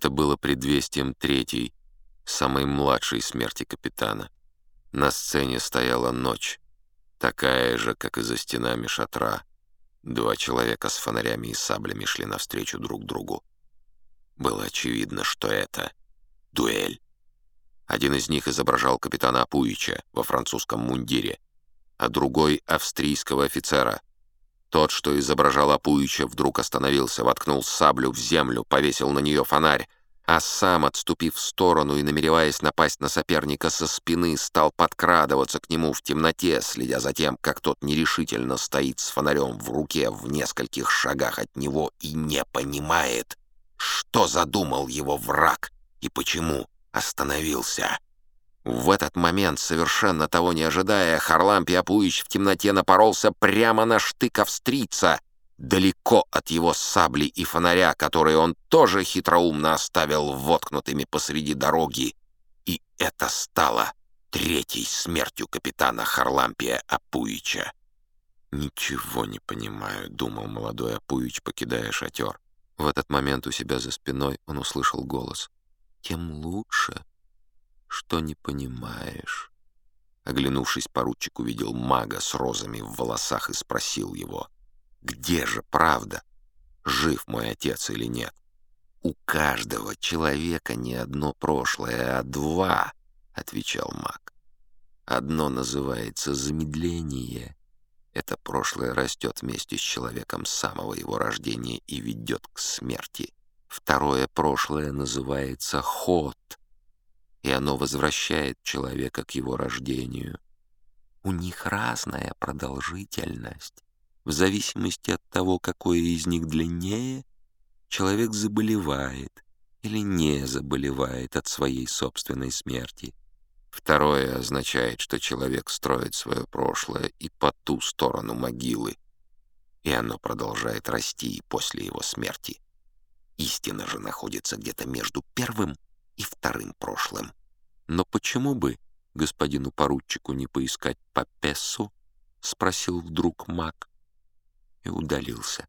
Это было предвестием третьей, самой младшей смерти капитана. На сцене стояла ночь, такая же, как и за стенами шатра. Два человека с фонарями и саблями шли навстречу друг другу. Было очевидно, что это дуэль. Один из них изображал капитана Апуича во французском мундире, а другой — австрийского офицера. Тот, что изображал Апуича, вдруг остановился, воткнул саблю в землю, повесил на нее фонарь, а сам, отступив в сторону и намереваясь напасть на соперника со спины, стал подкрадываться к нему в темноте, следя за тем, как тот нерешительно стоит с фонарем в руке в нескольких шагах от него и не понимает, что задумал его враг и почему остановился. В этот момент, совершенно того не ожидая, Харлампий Апуич в темноте напоролся прямо на штык австрийца — далеко от его сабли и фонаря, которые он тоже хитроумно оставил воткнутыми посреди дороги. И это стало третьей смертью капитана Харлампия Апуича. «Ничего не понимаю», — думал молодой Апуич, покидая шатер. В этот момент у себя за спиной он услышал голос. «Тем лучше, что не понимаешь». Оглянувшись, поручик увидел мага с розами в волосах и спросил его — где же правда? Жив мой отец или нет? У каждого человека не одно прошлое, а два, отвечал маг. Одно называется замедление. Это прошлое растет вместе с человеком с самого его рождения и ведет к смерти. Второе прошлое называется ход, и оно возвращает человека к его рождению. У них разная продолжительность. В зависимости от того, какое из них длиннее, человек заболевает или не заболевает от своей собственной смерти. Второе означает, что человек строит свое прошлое и по ту сторону могилы, и оно продолжает расти и после его смерти. Истина же находится где-то между первым и вторым прошлым. Но почему бы господину поручику не поискать по Пессу? — спросил вдруг маг и удалился.